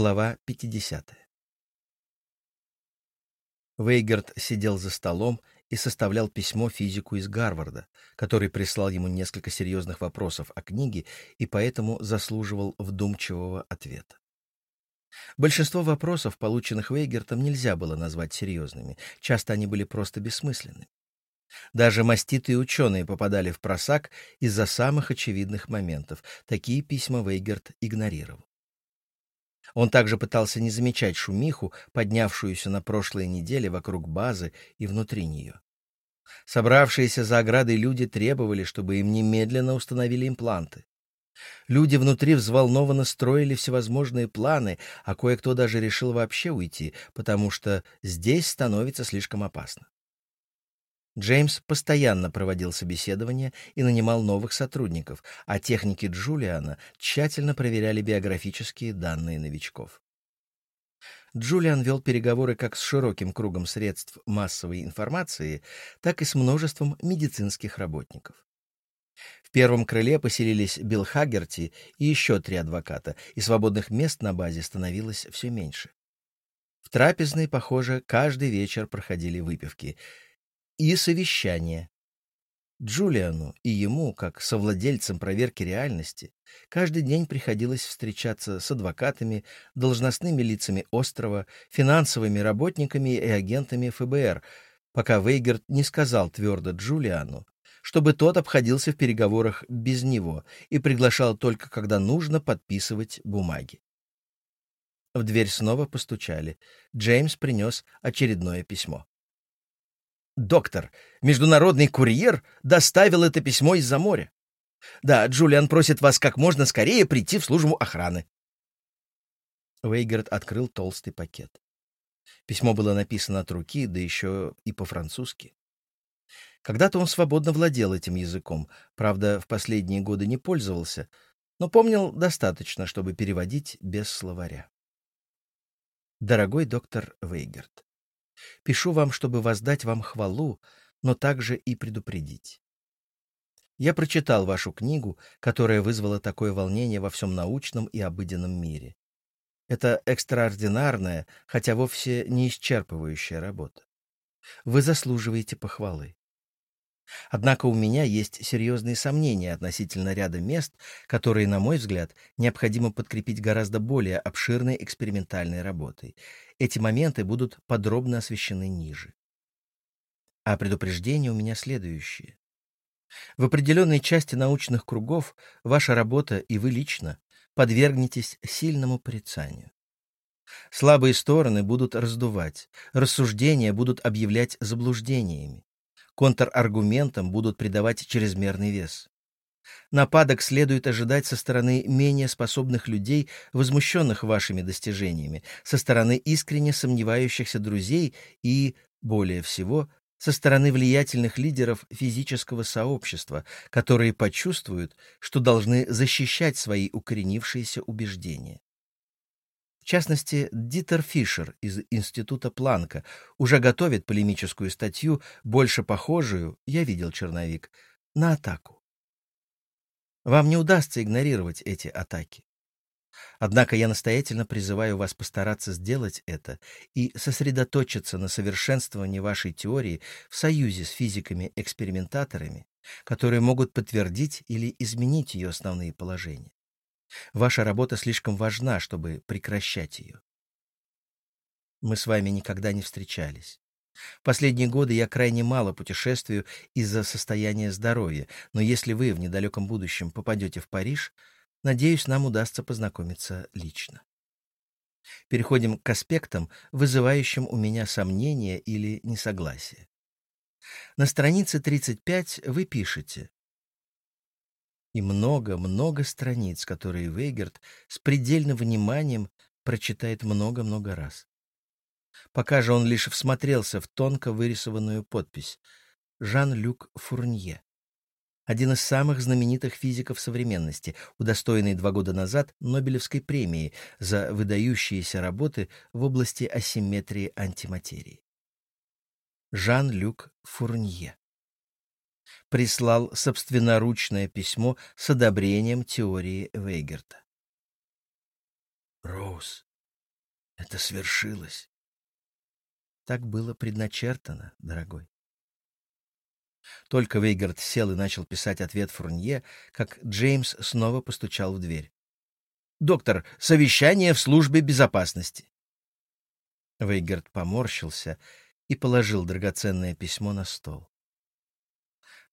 Глава 50. Вейгерт сидел за столом и составлял письмо физику из Гарварда, который прислал ему несколько серьезных вопросов о книге и поэтому заслуживал вдумчивого ответа. Большинство вопросов, полученных Вейгертом, нельзя было назвать серьезными, часто они были просто бессмысленными. Даже маститые ученые попадали в просак из-за самых очевидных моментов. Такие письма Вейгерт игнорировал. Он также пытался не замечать шумиху, поднявшуюся на прошлой неделе вокруг базы и внутри нее. Собравшиеся за оградой люди требовали, чтобы им немедленно установили импланты. Люди внутри взволнованно строили всевозможные планы, а кое-кто даже решил вообще уйти, потому что здесь становится слишком опасно. Джеймс постоянно проводил собеседования и нанимал новых сотрудников, а техники Джулиана тщательно проверяли биографические данные новичков. Джулиан вел переговоры как с широким кругом средств массовой информации, так и с множеством медицинских работников. В первом крыле поселились Билл Хаггерти и еще три адвоката, и свободных мест на базе становилось все меньше. В трапезной, похоже, каждый вечер проходили выпивки — и совещание. Джулиану и ему, как совладельцам проверки реальности, каждый день приходилось встречаться с адвокатами, должностными лицами острова, финансовыми работниками и агентами ФБР, пока Вейгерт не сказал твердо Джулиану, чтобы тот обходился в переговорах без него и приглашал только когда нужно подписывать бумаги. В дверь снова постучали. Джеймс принес очередное письмо. Доктор, международный курьер доставил это письмо из-за моря. Да, Джулиан просит вас как можно скорее прийти в службу охраны. Вейгерт открыл толстый пакет. Письмо было написано от руки, да еще и по-французски. Когда-то он свободно владел этим языком, правда, в последние годы не пользовался, но помнил достаточно, чтобы переводить без словаря. Дорогой доктор Вейгерт, Пишу вам, чтобы воздать вам хвалу, но также и предупредить. Я прочитал вашу книгу, которая вызвала такое волнение во всем научном и обыденном мире. Это экстраординарная, хотя вовсе не исчерпывающая работа. Вы заслуживаете похвалы. Однако у меня есть серьезные сомнения относительно ряда мест, которые, на мой взгляд, необходимо подкрепить гораздо более обширной экспериментальной работой. Эти моменты будут подробно освещены ниже. А предупреждение у меня следующее. В определенной части научных кругов ваша работа и вы лично подвергнетесь сильному порицанию. Слабые стороны будут раздувать, рассуждения будут объявлять заблуждениями контраргументам будут придавать чрезмерный вес. Нападок следует ожидать со стороны менее способных людей, возмущенных вашими достижениями, со стороны искренне сомневающихся друзей и, более всего, со стороны влиятельных лидеров физического сообщества, которые почувствуют, что должны защищать свои укоренившиеся убеждения. В частности, Дитер Фишер из Института Планка уже готовит полемическую статью, больше похожую, я видел черновик, на атаку. Вам не удастся игнорировать эти атаки. Однако я настоятельно призываю вас постараться сделать это и сосредоточиться на совершенствовании вашей теории в союзе с физиками-экспериментаторами, которые могут подтвердить или изменить ее основные положения. Ваша работа слишком важна, чтобы прекращать ее. Мы с вами никогда не встречались. Последние годы я крайне мало путешествую из-за состояния здоровья, но если вы в недалеком будущем попадете в Париж, надеюсь, нам удастся познакомиться лично. Переходим к аспектам, вызывающим у меня сомнения или несогласие. На странице 35 вы пишете и много-много страниц, которые Вейгерт с предельным вниманием прочитает много-много раз. Пока же он лишь всмотрелся в тонко вырисованную подпись «Жан-Люк Фурнье», один из самых знаменитых физиков современности, удостоенный два года назад Нобелевской премии за выдающиеся работы в области асимметрии антиматерии. Жан-Люк Фурнье прислал собственноручное письмо с одобрением теории Вейгерта. «Роуз, Это свершилось. Так было предначертано, дорогой. Только Вейгард сел и начал писать ответ Фурнье, как Джеймс снова постучал в дверь. «Доктор, совещание в службе безопасности». Вейгард поморщился и положил драгоценное письмо на стол.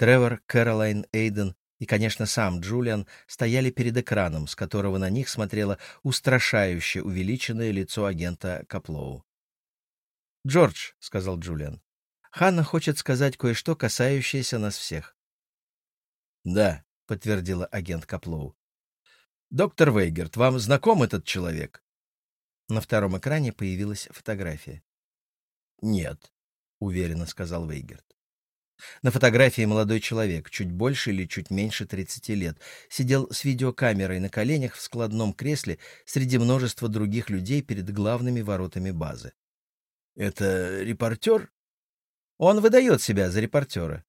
Тревор, Кэролайн, Эйден и, конечно, сам Джулиан стояли перед экраном, с которого на них смотрело устрашающе увеличенное лицо агента Каплоу. «Джордж», — сказал Джулиан, — «Ханна хочет сказать кое-что, касающееся нас всех». «Да», — подтвердила агент Каплоу. «Доктор Вейгерт, вам знаком этот человек?» На втором экране появилась фотография. «Нет», — уверенно сказал Вейгерт. На фотографии молодой человек, чуть больше или чуть меньше 30 лет, сидел с видеокамерой на коленях в складном кресле среди множества других людей перед главными воротами базы. «Это репортер?» «Он выдает себя за репортера.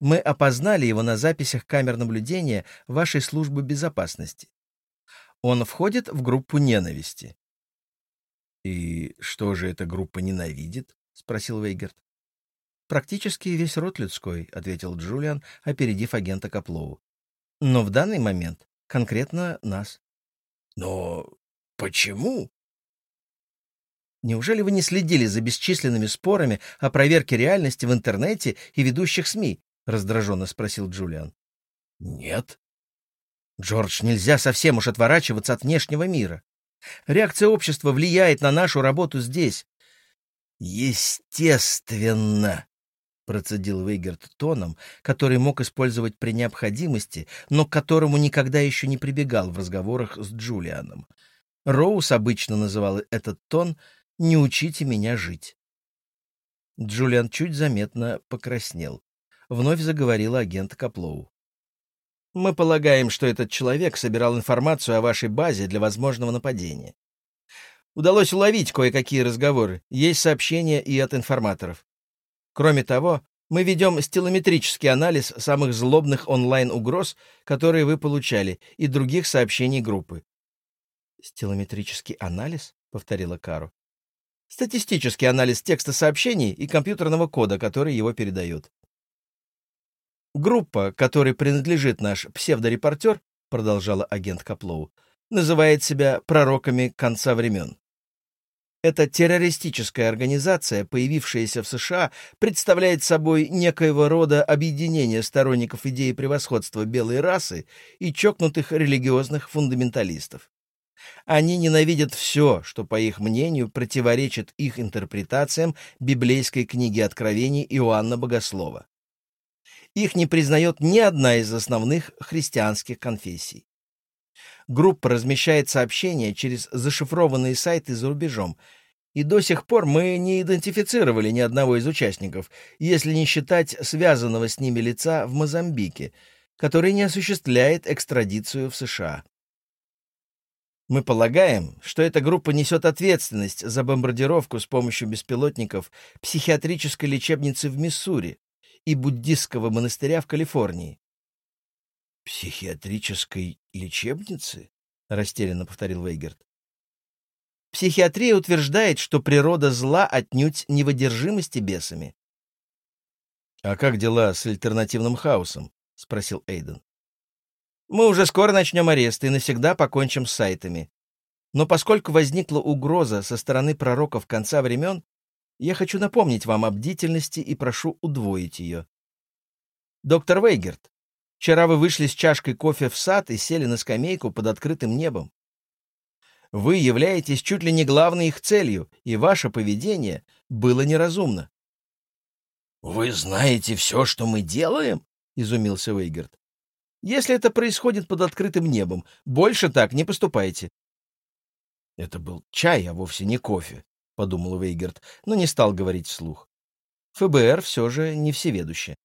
Мы опознали его на записях камер наблюдения вашей службы безопасности. Он входит в группу ненависти». «И что же эта группа ненавидит?» — спросил Вейгерт. «Практически весь род людской», — ответил Джулиан, опередив агента Каплоу. «Но в данный момент конкретно нас». «Но почему?» Неужели вы не следили за бесчисленными спорами о проверке реальности в интернете и ведущих СМИ? раздраженно спросил Джулиан. Нет. Джордж, нельзя совсем уж отворачиваться от внешнего мира. Реакция общества влияет на нашу работу здесь. Естественно, процедил Вейгерт тоном, который мог использовать при необходимости, но к которому никогда еще не прибегал в разговорах с Джулианом. Роуз обычно называл этот тон «не учите меня жить». Джулиан чуть заметно покраснел. Вновь заговорил агент Каплоу. «Мы полагаем, что этот человек собирал информацию о вашей базе для возможного нападения. Удалось уловить кое-какие разговоры, есть сообщения и от информаторов. Кроме того, мы ведем стилометрический анализ самых злобных онлайн-угроз, которые вы получали, и других сообщений группы. «Стилометрический анализ?» — повторила Кару. «Статистический анализ текста сообщений и компьютерного кода, который его передает». «Группа, которой принадлежит наш псевдорепортер, — продолжала агент Каплоу, — называет себя пророками конца времен. Эта террористическая организация, появившаяся в США, представляет собой некоего рода объединение сторонников идеи превосходства белой расы и чокнутых религиозных фундаменталистов. Они ненавидят все, что, по их мнению, противоречит их интерпретациям библейской книги Откровений Иоанна Богослова. Их не признает ни одна из основных христианских конфессий. Группа размещает сообщения через зашифрованные сайты за рубежом, и до сих пор мы не идентифицировали ни одного из участников, если не считать связанного с ними лица в Мозамбике, который не осуществляет экстрадицию в США. Мы полагаем, что эта группа несет ответственность за бомбардировку с помощью беспилотников психиатрической лечебницы в Миссури и буддистского монастыря в Калифорнии. «Психиатрической лечебницы?» — растерянно повторил Вейгерт. «Психиатрия утверждает, что природа зла отнюдь не в бесами». «А как дела с альтернативным хаосом?» — спросил Эйден. «Мы уже скоро начнем арест и навсегда покончим с сайтами. Но поскольку возникла угроза со стороны пророков конца времен, я хочу напомнить вам о бдительности и прошу удвоить ее. Доктор Вейгерт, Вчера вы вышли с чашкой кофе в сад и сели на скамейку под открытым небом. Вы являетесь чуть ли не главной их целью, и ваше поведение было неразумно. «Вы знаете все, что мы делаем?» — изумился Вейгерт. «Если это происходит под открытым небом, больше так не поступайте». «Это был чай, а вовсе не кофе», — подумал Вейгерт, но не стал говорить вслух. ФБР все же не всеведуще.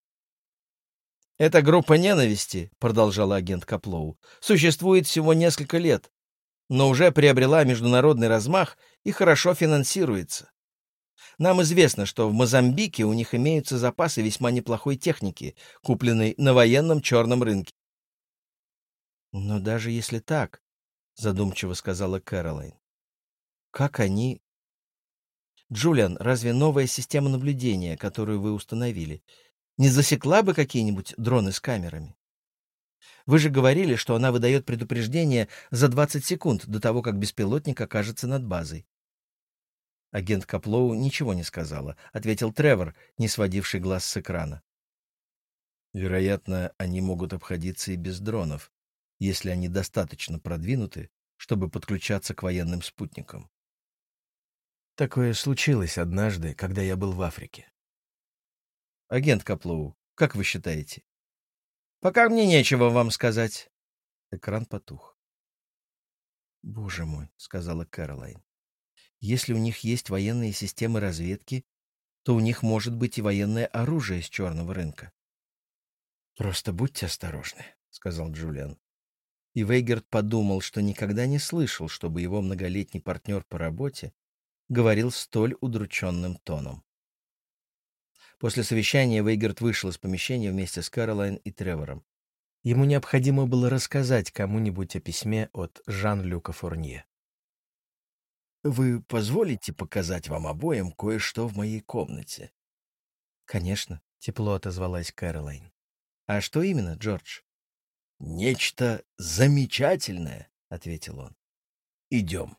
«Эта группа ненависти», — продолжал агент Каплоу, — «существует всего несколько лет, но уже приобрела международный размах и хорошо финансируется. Нам известно, что в Мозамбике у них имеются запасы весьма неплохой техники, купленной на военном черном рынке. «Но даже если так», — задумчиво сказала Кэролайн, Как они... Джулиан, разве новая система наблюдения, которую вы установили, не засекла бы какие-нибудь дроны с камерами? Вы же говорили, что она выдает предупреждение за 20 секунд до того, как беспилотник окажется над базой. Агент Каплоу ничего не сказала, ответил Тревор, не сводивший глаз с экрана. Вероятно, они могут обходиться и без дронов, если они достаточно продвинуты, чтобы подключаться к военным спутникам. Такое случилось однажды, когда я был в Африке. Агент Каплоу, как вы считаете? Пока мне нечего вам сказать. Экран потух. Боже мой, сказала Кэролайн. Если у них есть военные системы разведки, то у них может быть и военное оружие с черного рынка. «Просто будьте осторожны», — сказал Джулиан. И Вейгерт подумал, что никогда не слышал, чтобы его многолетний партнер по работе говорил столь удрученным тоном. После совещания Вейгерт вышел из помещения вместе с Кэролайн и Тревором. Ему необходимо было рассказать кому-нибудь о письме от Жан-Люка Фурнье. «Вы позволите показать вам обоим кое-что в моей комнате?» «Конечно», — тепло отозвалась Кэролайн. «А что именно, Джордж?» «Нечто замечательное», — ответил он. «Идем».